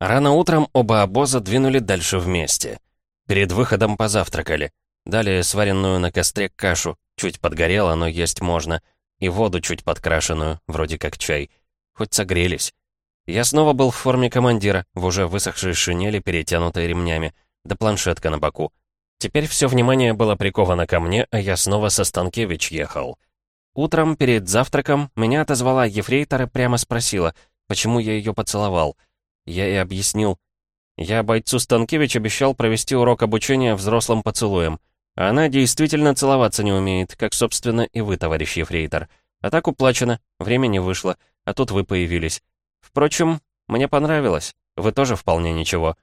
Рано утром оба обоза двинули дальше вместе. Перед выходом позавтракали. Дали сваренную на костре кашу, чуть подгорела, но есть можно, и воду чуть подкрашенную, вроде как чай. Хоть согрелись. Я снова был в форме командира, в уже высохшей шинели, перетянутой ремнями, да планшетка на боку. Теперь все внимание было приковано ко мне, а я снова со Станкевич ехал. Утром, перед завтраком, меня отозвала ефрейтор прямо спросила, почему я ее поцеловал — я и объяснил. Я бойцу Станкевич обещал провести урок обучения взрослым поцелуем. А она действительно целоваться не умеет, как, собственно, и вы, товарищ Ефрейтор. А так уплачено, время не вышло, а тут вы появились. Впрочем, мне понравилось, вы тоже вполне ничего.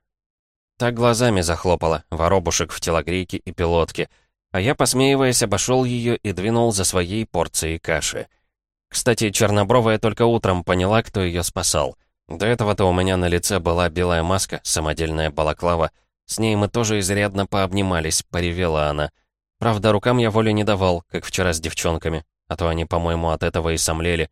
Так глазами захлопала, воробушек в телогрейке и пилотке, а я, посмеиваясь, обошел ее и двинул за своей порцией каши. Кстати, Чернобровая только утром поняла, кто ее спасал. До этого-то у меня на лице была белая маска, самодельная балаклава. С ней мы тоже изрядно пообнимались, поревела она. Правда, рукам я воли не давал, как вчера с девчонками, а то они, по-моему, от этого и сомлели.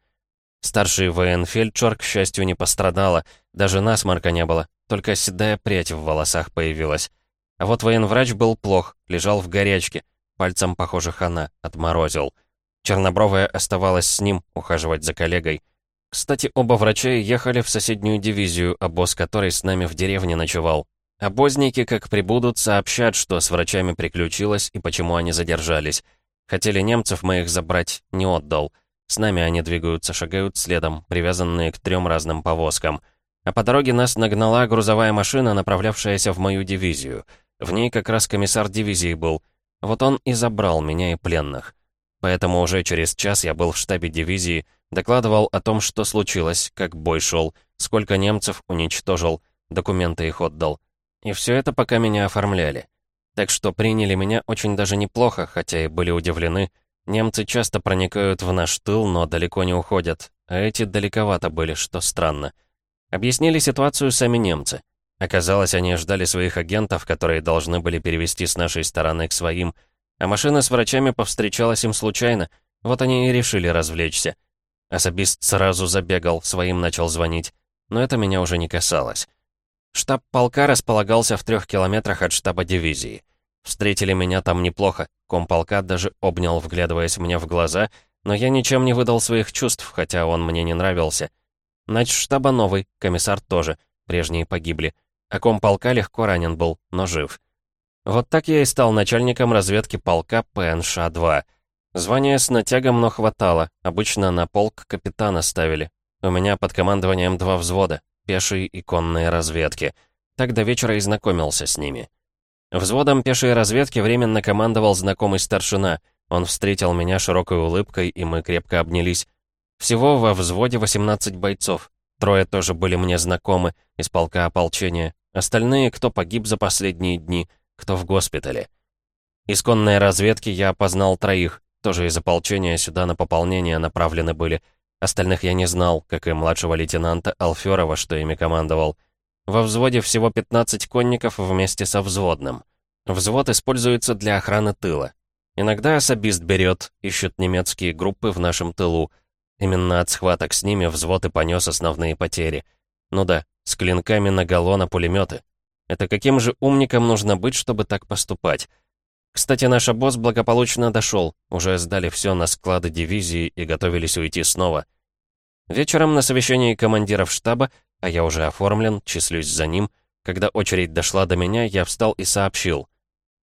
Старший военфельдшер, к счастью, не пострадала, даже насморка не было, только седая прядь в волосах появилась. А вот военврач был плох, лежал в горячке, пальцем, похоже, хана, отморозил. Чернобровая оставалась с ним, ухаживать за коллегой. Кстати, оба врача ехали в соседнюю дивизию, обоз которой с нами в деревне ночевал. Обозники, как прибудут, сообщат, что с врачами приключилось и почему они задержались. Хотели немцев моих забрать, не отдал. С нами они двигаются, шагают следом, привязанные к трем разным повозкам. А по дороге нас нагнала грузовая машина, направлявшаяся в мою дивизию. В ней как раз комиссар дивизии был. Вот он и забрал меня и пленных. Поэтому уже через час я был в штабе дивизии, Докладывал о том, что случилось, как бой шел, сколько немцев уничтожил, документы их отдал. И все это пока меня оформляли. Так что приняли меня очень даже неплохо, хотя и были удивлены. Немцы часто проникают в наш тыл, но далеко не уходят, а эти далековато были, что странно. Объяснили ситуацию сами немцы. Оказалось, они ждали своих агентов, которые должны были перевести с нашей стороны к своим, а машина с врачами повстречалась им случайно, вот они и решили развлечься. Особист сразу забегал, своим начал звонить. Но это меня уже не касалось. Штаб полка располагался в трех километрах от штаба дивизии. Встретили меня там неплохо. Комполка даже обнял, вглядываясь мне в глаза, но я ничем не выдал своих чувств, хотя он мне не нравился. Нач штаба новый, комиссар тоже, прежние погибли. А комполка легко ранен был, но жив. Вот так я и стал начальником разведки полка ПНШ-2. Звание с натягом, но хватало. Обычно на полк капитана ставили. У меня под командованием два взвода, пешие и конные разведки. Так до вечера и знакомился с ними. Взводом пешей разведки временно командовал знакомый старшина. Он встретил меня широкой улыбкой, и мы крепко обнялись. Всего во взводе 18 бойцов. Трое тоже были мне знакомы, из полка ополчения. Остальные, кто погиб за последние дни, кто в госпитале. Из конной разведки я опознал троих. Тоже из ополчения сюда на пополнение направлены были. Остальных я не знал, как и младшего лейтенанта Алферова, что ими командовал. Во взводе всего 15 конников вместе со взводным. Взвод используется для охраны тыла. Иногда особист берет, ищут немецкие группы в нашем тылу. Именно от схваток с ними взвод и понес основные потери. Ну да, с клинками на галлона пулеметы. Это каким же умником нужно быть, чтобы так поступать? Кстати, наш обоз благополучно дошел, уже сдали все на склады дивизии и готовились уйти снова. Вечером на совещании командиров штаба, а я уже оформлен, числюсь за ним, когда очередь дошла до меня, я встал и сообщил.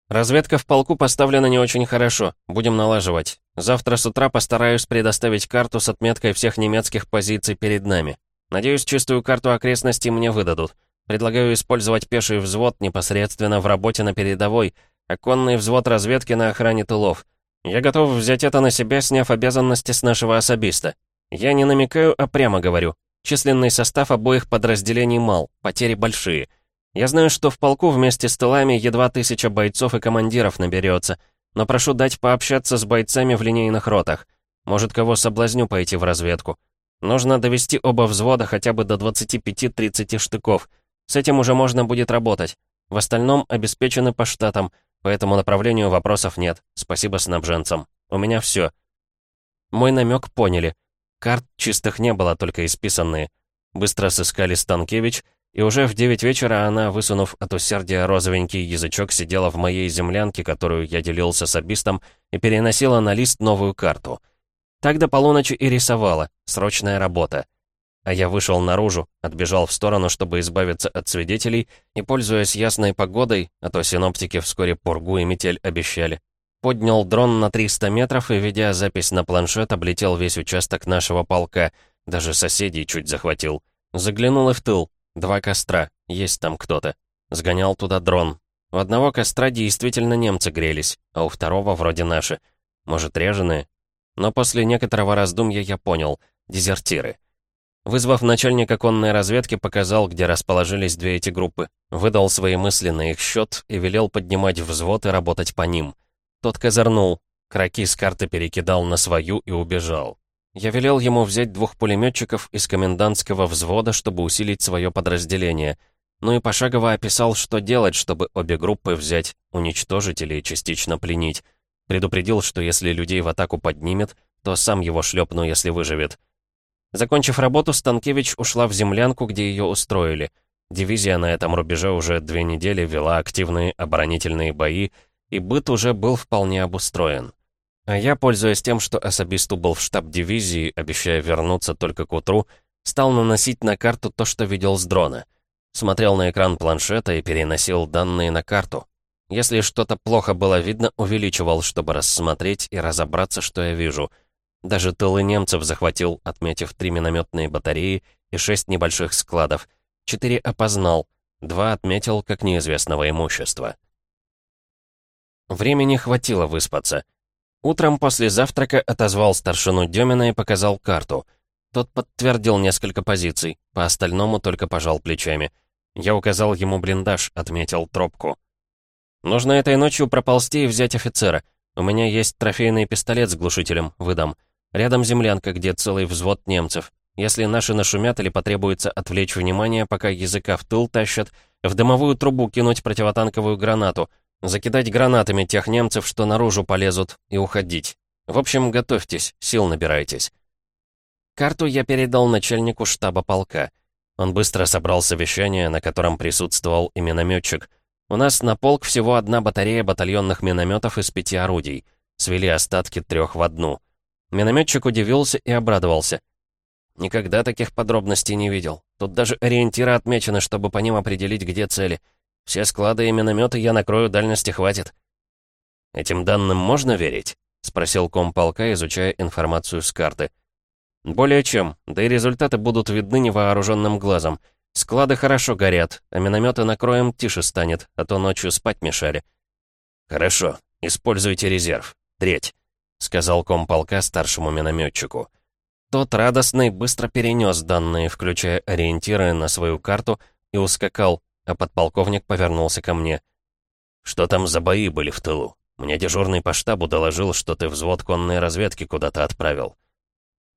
«Разведка в полку поставлена не очень хорошо, будем налаживать. Завтра с утра постараюсь предоставить карту с отметкой всех немецких позиций перед нами. Надеюсь, чистую карту окрестностей мне выдадут. Предлагаю использовать пеший взвод непосредственно в работе на передовой, Оконный взвод разведки на охране тылов. Я готов взять это на себя, сняв обязанности с нашего особиста. Я не намекаю, а прямо говорю. Численный состав обоих подразделений мал, потери большие. Я знаю, что в полку вместе с тылами едва тысяча бойцов и командиров наберется, но прошу дать пообщаться с бойцами в линейных ротах. Может, кого соблазню пойти в разведку. Нужно довести оба взвода хотя бы до 25-30 штыков. С этим уже можно будет работать. В остальном обеспечены по штатам, по этому направлению вопросов нет. Спасибо снабженцам. У меня все. Мой намек поняли. Карт чистых не было, только исписанные. Быстро сыскали Станкевич, И уже в девять вечера она, высунув от усердия розовенький язычок, сидела в моей землянке, которую я делил с особистом, и переносила на лист новую карту. Так до полуночи и рисовала. Срочная работа. А я вышел наружу, отбежал в сторону, чтобы избавиться от свидетелей, и, пользуясь ясной погодой, а то синоптики вскоре пургу и метель обещали, поднял дрон на 300 метров и, ведя запись на планшет, облетел весь участок нашего полка, даже соседей чуть захватил. Заглянул и в тыл. Два костра, есть там кто-то. Сгонял туда дрон. У одного костра действительно немцы грелись, а у второго вроде наши. Может, реженые? Но после некоторого раздумья я понял — дезертиры. Вызвав начальника конной разведки, показал, где расположились две эти группы, выдал свои мысли на их счет и велел поднимать взвод и работать по ним. Тот козырнул, кроки с карты перекидал на свою и убежал. Я велел ему взять двух пулеметчиков из комендантского взвода, чтобы усилить свое подразделение. Ну и пошагово описал, что делать, чтобы обе группы взять, уничтожить или частично пленить. Предупредил, что если людей в атаку поднимет, то сам его шлепну, если выживет. Закончив работу, Станкевич ушла в землянку, где ее устроили. Дивизия на этом рубеже уже две недели вела активные оборонительные бои, и быт уже был вполне обустроен. А я, пользуясь тем, что особисту был в штаб дивизии, обещая вернуться только к утру, стал наносить на карту то, что видел с дрона. Смотрел на экран планшета и переносил данные на карту. Если что-то плохо было видно, увеличивал, чтобы рассмотреть и разобраться, что я вижу — даже тылы немцев захватил, отметив три минометные батареи и шесть небольших складов. Четыре опознал, два отметил как неизвестного имущества. Времени хватило выспаться. Утром после завтрака отозвал старшину Демина и показал карту. Тот подтвердил несколько позиций, по остальному только пожал плечами. Я указал ему блиндаж, отметил тропку. «Нужно этой ночью проползти и взять офицера. У меня есть трофейный пистолет с глушителем, выдам. Рядом землянка, где целый взвод немцев. Если наши нашумят или потребуется отвлечь внимание, пока языка в тыл тащат, в дымовую трубу кинуть противотанковую гранату, закидать гранатами тех немцев, что наружу полезут, и уходить. В общем, готовьтесь, сил набирайтесь. Карту я передал начальнику штаба полка. Он быстро собрал совещание, на котором присутствовал и минометчик. У нас на полк всего одна батарея батальонных минометов из пяти орудий. Свели остатки трех в одну — Минометчик удивился и обрадовался. «Никогда таких подробностей не видел. Тут даже ориентиры отмечены, чтобы по ним определить, где цели. Все склады и минометы я накрою, дальности хватит». «Этим данным можно верить?» — спросил комполка, изучая информацию с карты. «Более чем, да и результаты будут видны невооруженным глазом. Склады хорошо горят, а минометы накроем тише станет, а то ночью спать мешали». «Хорошо, используйте резерв. Треть сказал комполка старшему минометчику. Тот радостный быстро перенес данные, включая ориентиры на свою карту, и ускакал, а подполковник повернулся ко мне. «Что там за бои были в тылу? Мне дежурный по штабу доложил, что ты взвод конной разведки куда-то отправил».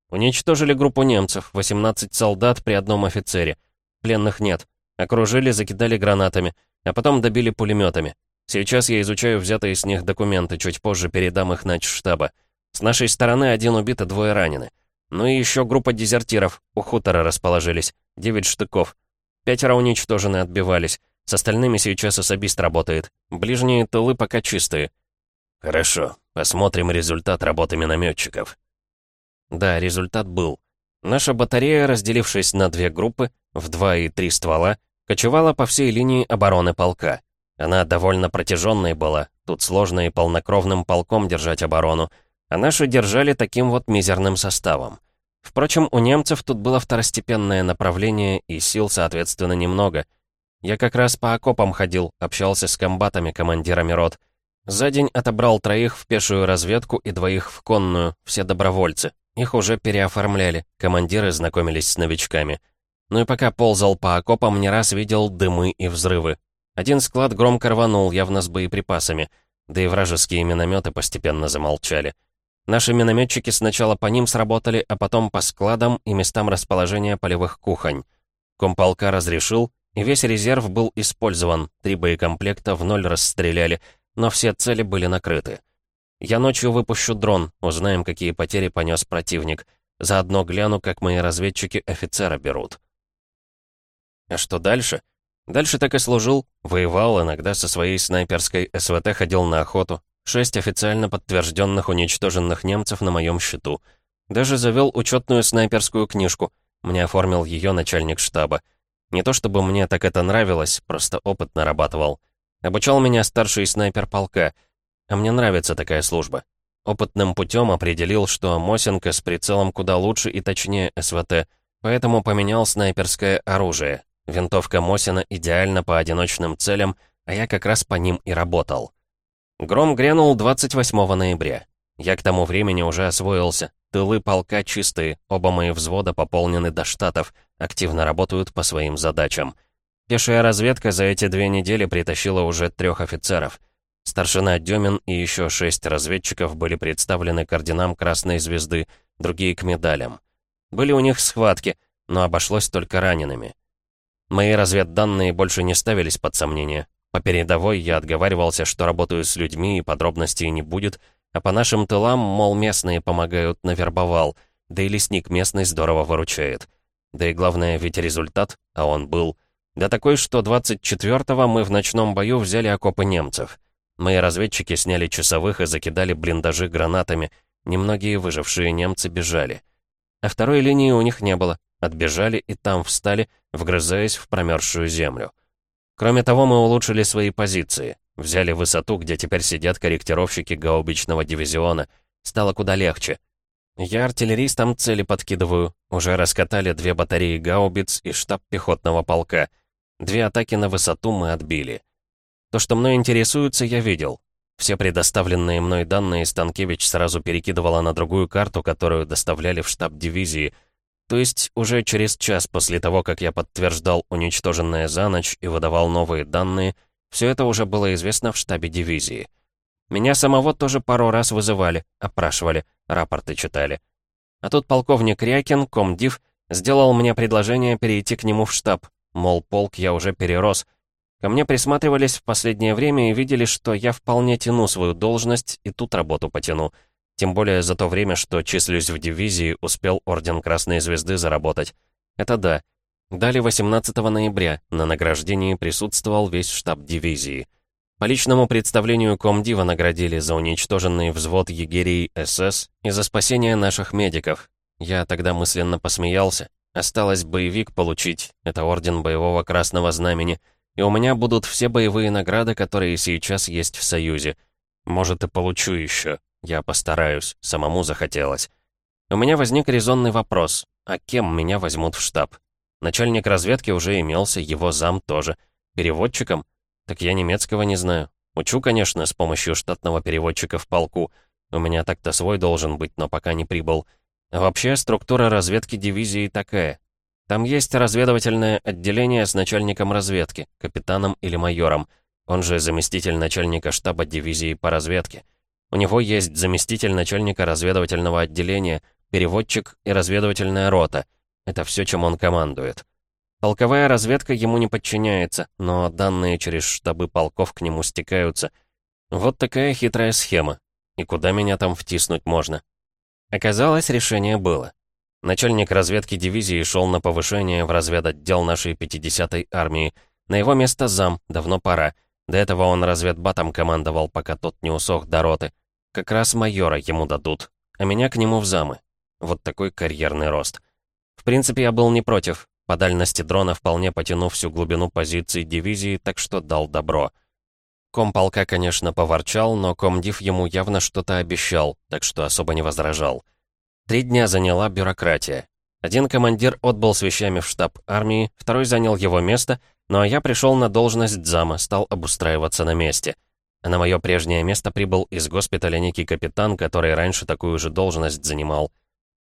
«Уничтожили группу немцев, 18 солдат при одном офицере. Пленных нет. Окружили, закидали гранатами, а потом добили пулеметами. Сейчас я изучаю взятые с них документы, чуть позже передам их на штаба. С нашей стороны один убит и двое ранены. Ну и еще группа дезертиров у хутора расположились. Девять штыков. Пятеро уничтожены, отбивались. С остальными сейчас особист работает. Ближние тылы пока чистые. Хорошо, посмотрим результат работы минометчиков. Да, результат был. Наша батарея, разделившись на две группы, в два и три ствола, кочевала по всей линии обороны полка. Она довольно протяженной была, тут сложно и полнокровным полком держать оборону, а наши держали таким вот мизерным составом. Впрочем, у немцев тут было второстепенное направление и сил, соответственно, немного. Я как раз по окопам ходил, общался с комбатами, командирами рот. За день отобрал троих в пешую разведку и двоих в конную, все добровольцы. Их уже переоформляли, командиры знакомились с новичками. Ну и пока ползал по окопам, не раз видел дымы и взрывы. Один склад громко рванул, явно с боеприпасами, да и вражеские минометы постепенно замолчали. Наши минометчики сначала по ним сработали, а потом по складам и местам расположения полевых кухонь. Комполка разрешил, и весь резерв был использован, три боекомплекта в ноль расстреляли, но все цели были накрыты. Я ночью выпущу дрон, узнаем, какие потери понес противник. Заодно гляну, как мои разведчики офицера берут. А что дальше? Дальше так и служил, воевал, иногда со своей снайперской СВТ ходил на охоту. Шесть официально подтвержденных уничтоженных немцев на моем счету. Даже завел учетную снайперскую книжку. Мне оформил ее начальник штаба. Не то чтобы мне так это нравилось, просто опыт нарабатывал. Обучал меня старший снайпер полка. А мне нравится такая служба. Опытным путем определил, что Мосинка с прицелом куда лучше и точнее СВТ, поэтому поменял снайперское оружие. Винтовка Мосина идеально по одиночным целям, а я как раз по ним и работал. Гром грянул 28 ноября. Я к тому времени уже освоился. Тылы полка чистые, оба мои взвода пополнены до штатов, активно работают по своим задачам. Пешая разведка за эти две недели притащила уже трех офицеров. Старшина Демин и еще шесть разведчиков были представлены к орденам Красной Звезды, другие к медалям. Были у них схватки, но обошлось только ранеными. Мои разведданные больше не ставились под сомнение. По передовой я отговаривался, что работаю с людьми и подробностей не будет, а по нашим тылам, мол, местные помогают, навербовал, да и лесник местный здорово выручает. Да и главное, ведь результат, а он был. Да такой, что 24-го мы в ночном бою взяли окопы немцев. Мои разведчики сняли часовых и закидали блиндажи гранатами. Немногие выжившие немцы бежали. А второй линии у них не было. Отбежали и там встали, вгрызаясь в промерзшую землю. Кроме того, мы улучшили свои позиции. Взяли высоту, где теперь сидят корректировщики гаубичного дивизиона. Стало куда легче. Я артиллеристам цели подкидываю. Уже раскатали две батареи гаубиц и штаб пехотного полка. Две атаки на высоту мы отбили. То, что мной интересуется, я видел. Все предоставленные мной данные Станкевич сразу перекидывала на другую карту, которую доставляли в штаб дивизии — то есть уже через час после того, как я подтверждал уничтоженное за ночь и выдавал новые данные, все это уже было известно в штабе дивизии. Меня самого тоже пару раз вызывали, опрашивали, рапорты читали. А тут полковник Рякин, комдив, сделал мне предложение перейти к нему в штаб, мол, полк я уже перерос. Ко мне присматривались в последнее время и видели, что я вполне тяну свою должность и тут работу потяну — тем более за то время, что числюсь в дивизии, успел Орден Красной Звезды заработать. Это да. Дали 18 ноября. На награждении присутствовал весь штаб дивизии. По личному представлению комдива наградили за уничтоженный взвод егерей СС и за спасение наших медиков. Я тогда мысленно посмеялся. Осталось боевик получить, это Орден Боевого Красного Знамени, и у меня будут все боевые награды, которые сейчас есть в Союзе. Может, и получу еще. Я постараюсь, самому захотелось. У меня возник резонный вопрос, а кем меня возьмут в штаб? Начальник разведки уже имелся, его зам тоже. Переводчиком? Так я немецкого не знаю. Учу, конечно, с помощью штатного переводчика в полку. У меня так-то свой должен быть, но пока не прибыл. Вообще, структура разведки дивизии такая. Там есть разведывательное отделение с начальником разведки, капитаном или майором. Он же заместитель начальника штаба дивизии по разведке. У него есть заместитель начальника разведывательного отделения, переводчик и разведывательная рота. Это все, чем он командует. Полковая разведка ему не подчиняется, но данные через штабы полков к нему стекаются. Вот такая хитрая схема. И куда меня там втиснуть можно? Оказалось, решение было. Начальник разведки дивизии шел на повышение в разведотдел нашей 50-й армии. На его место зам, давно пора. До этого он разведбатом командовал, пока тот не усох до роты. Как раз майора ему дадут, а меня к нему в замы. Вот такой карьерный рост. В принципе, я был не против. По дальности дрона вполне потяну всю глубину позиций дивизии, так что дал добро. Комполка, конечно, поворчал, но комдив ему явно что-то обещал, так что особо не возражал. Три дня заняла бюрократия. Один командир отбыл с вещами в штаб армии, второй занял его место, ну а я пришел на должность зама, стал обустраиваться на месте. А на мое прежнее место прибыл из госпиталя некий капитан, который раньше такую же должность занимал.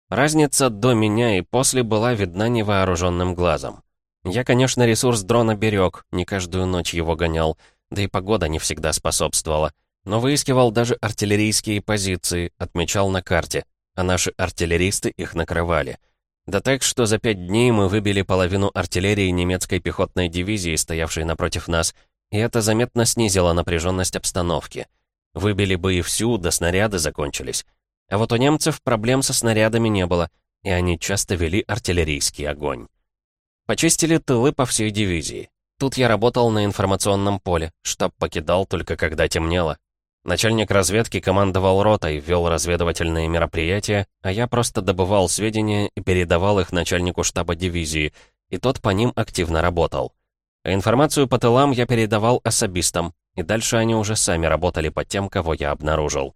Разница до меня и после была видна невооруженным глазом. Я, конечно, ресурс дрона берег, не каждую ночь его гонял, да и погода не всегда способствовала. Но выискивал даже артиллерийские позиции, отмечал на карте, а наши артиллеристы их накрывали — да так, что за пять дней мы выбили половину артиллерии немецкой пехотной дивизии, стоявшей напротив нас, и это заметно снизило напряженность обстановки. Выбили бы и всю, да снаряды закончились. А вот у немцев проблем со снарядами не было, и они часто вели артиллерийский огонь. Почистили тылы по всей дивизии. Тут я работал на информационном поле, штаб покидал только когда темнело. Начальник разведки командовал ротой, вел разведывательные мероприятия, а я просто добывал сведения и передавал их начальнику штаба дивизии, и тот по ним активно работал. А информацию по тылам я передавал особистам, и дальше они уже сами работали по тем, кого я обнаружил.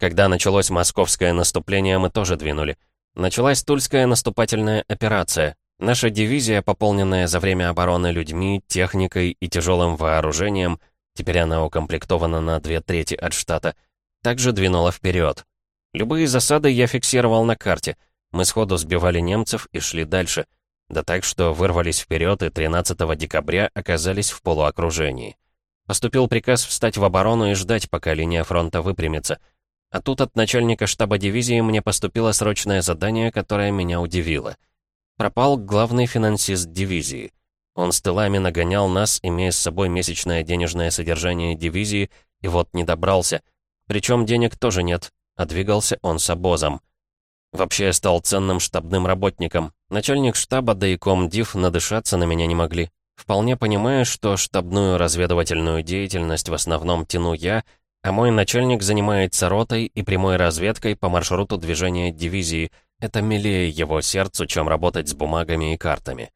Когда началось московское наступление, мы тоже двинули. Началась Тульская наступательная операция. Наша дивизия, пополненная за время обороны людьми, техникой и тяжелым вооружением, теперь она укомплектована на две трети от штата, также двинула вперед. Любые засады я фиксировал на карте. Мы сходу сбивали немцев и шли дальше. Да так, что вырвались вперед и 13 декабря оказались в полуокружении. Поступил приказ встать в оборону и ждать, пока линия фронта выпрямится. А тут от начальника штаба дивизии мне поступило срочное задание, которое меня удивило — Пропал главный финансист дивизии. Он с тылами нагонял нас, имея с собой месячное денежное содержание дивизии, и вот не добрался. Причем денег тоже нет, а двигался он с обозом. Вообще я стал ценным штабным работником. Начальник штаба, да и комдив надышаться на меня не могли. Вполне понимая, что штабную разведывательную деятельность в основном тяну я, а мой начальник занимается ротой и прямой разведкой по маршруту движения дивизии — это милее его сердцу, чем работать с бумагами и картами.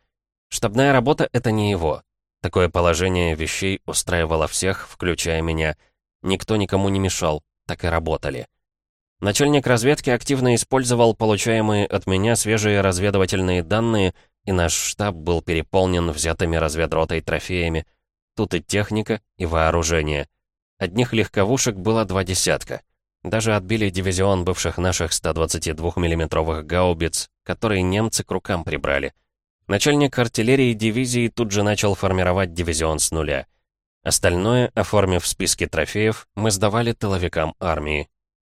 Штабная работа — это не его. Такое положение вещей устраивало всех, включая меня. Никто никому не мешал, так и работали. Начальник разведки активно использовал получаемые от меня свежие разведывательные данные, и наш штаб был переполнен взятыми разведротой трофеями. Тут и техника, и вооружение. Одних легковушек было два десятка. Даже отбили дивизион бывших наших 122 миллиметровых гаубиц, которые немцы к рукам прибрали. Начальник артиллерии дивизии тут же начал формировать дивизион с нуля. Остальное, оформив списки трофеев, мы сдавали тыловикам армии.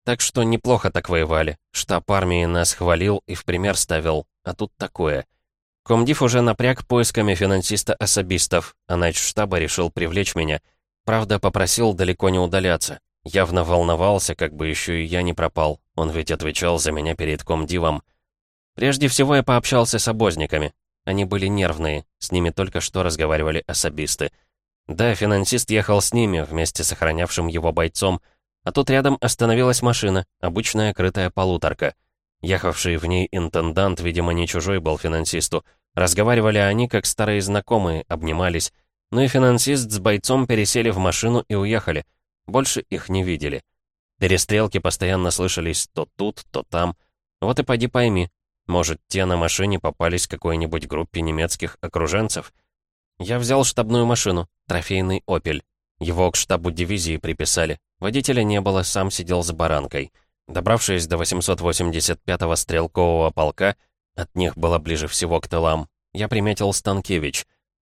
Так что неплохо так воевали. Штаб армии нас хвалил и в пример ставил, а тут такое. Комдив уже напряг поисками финансиста-особистов, а штаба решил привлечь меня. Правда, попросил далеко не удаляться. Явно волновался, как бы еще и я не пропал. Он ведь отвечал за меня перед комдивом. Прежде всего я пообщался с обозниками. Они были нервные, с ними только что разговаривали особисты. Да, финансист ехал с ними, вместе с охранявшим его бойцом, а тут рядом остановилась машина, обычная крытая полуторка. Ехавший в ней интендант, видимо, не чужой был финансисту. Разговаривали они, как старые знакомые, обнимались. Ну и финансист с бойцом пересели в машину и уехали — больше их не видели. Перестрелки постоянно слышались то тут, то там. Вот и поди пойми, может, те на машине попались какой-нибудь группе немецких окруженцев? Я взял штабную машину, трофейный «Опель». Его к штабу дивизии приписали. Водителя не было, сам сидел за баранкой. Добравшись до 885-го стрелкового полка, от них было ближе всего к тылам, я приметил Станкевич.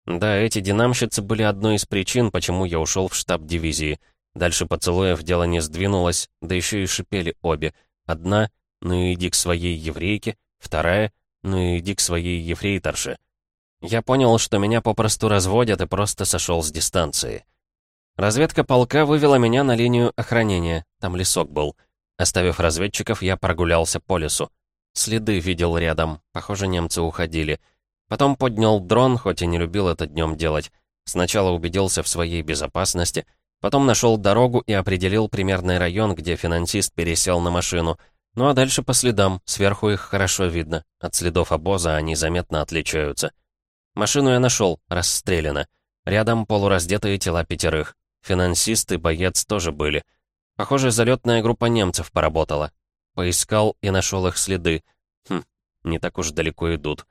Да, эти динамщицы были одной из причин, почему я ушел в штаб дивизии — Дальше поцелуев дело не сдвинулось, да еще и шипели обе. Одна «Ну иди к своей еврейке», вторая «Ну иди к своей ефрейторше». Я понял, что меня попросту разводят и просто сошел с дистанции. Разведка полка вывела меня на линию охранения, там лесок был. Оставив разведчиков, я прогулялся по лесу. Следы видел рядом, похоже, немцы уходили. Потом поднял дрон, хоть и не любил это днем делать. Сначала убедился в своей безопасности — Потом нашел дорогу и определил примерный район, где финансист пересел на машину. Ну а дальше по следам, сверху их хорошо видно. От следов обоза они заметно отличаются. Машину я нашел, расстреляна. Рядом полураздетые тела пятерых. Финансист и боец тоже были. Похоже, залетная группа немцев поработала. Поискал и нашел их следы. Хм, не так уж далеко идут.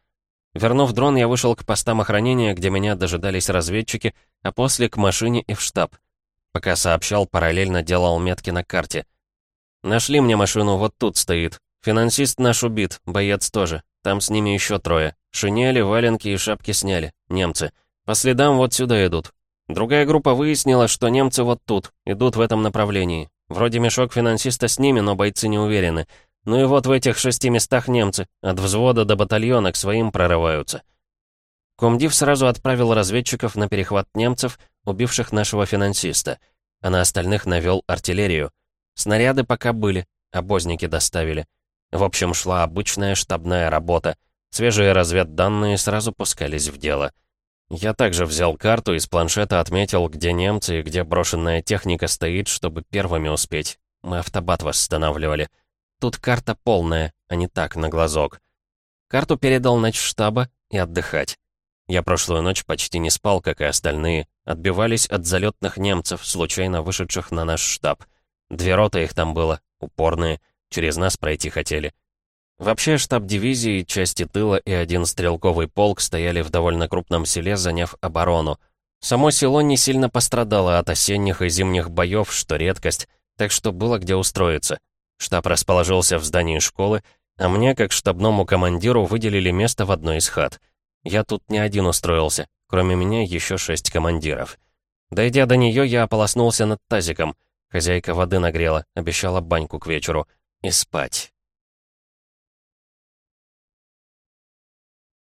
Вернув дрон, я вышел к постам охранения, где меня дожидались разведчики, а после к машине и в штаб. Пока сообщал, параллельно делал метки на карте. «Нашли мне машину, вот тут стоит. Финансист наш убит, боец тоже. Там с ними еще трое. Шинели, валенки и шапки сняли. Немцы. По следам вот сюда идут. Другая группа выяснила, что немцы вот тут, идут в этом направлении. Вроде мешок финансиста с ними, но бойцы не уверены. Ну и вот в этих шести местах немцы, от взвода до батальона к своим прорываются. Комдив сразу отправил разведчиков на перехват немцев, убивших нашего финансиста, а на остальных навел артиллерию. Снаряды пока были, обозники доставили. В общем, шла обычная штабная работа. Свежие разведданные сразу пускались в дело. Я также взял карту и с планшета отметил, где немцы и где брошенная техника стоит, чтобы первыми успеть. Мы автобат восстанавливали. Тут карта полная, а не так, на глазок. Карту передал начштаба и отдыхать. Я прошлую ночь почти не спал, как и остальные. Отбивались от залетных немцев, случайно вышедших на наш штаб. Две роты их там было, упорные, через нас пройти хотели. Вообще, штаб дивизии, части тыла и один стрелковый полк стояли в довольно крупном селе, заняв оборону. Само село не сильно пострадало от осенних и зимних боев, что редкость, так что было где устроиться. Штаб расположился в здании школы, а мне, как штабному командиру, выделили место в одной из хат. Я тут не один устроился, кроме меня еще шесть командиров. Дойдя до нее, я ополоснулся над тазиком. Хозяйка воды нагрела, обещала баньку к вечеру. И спать.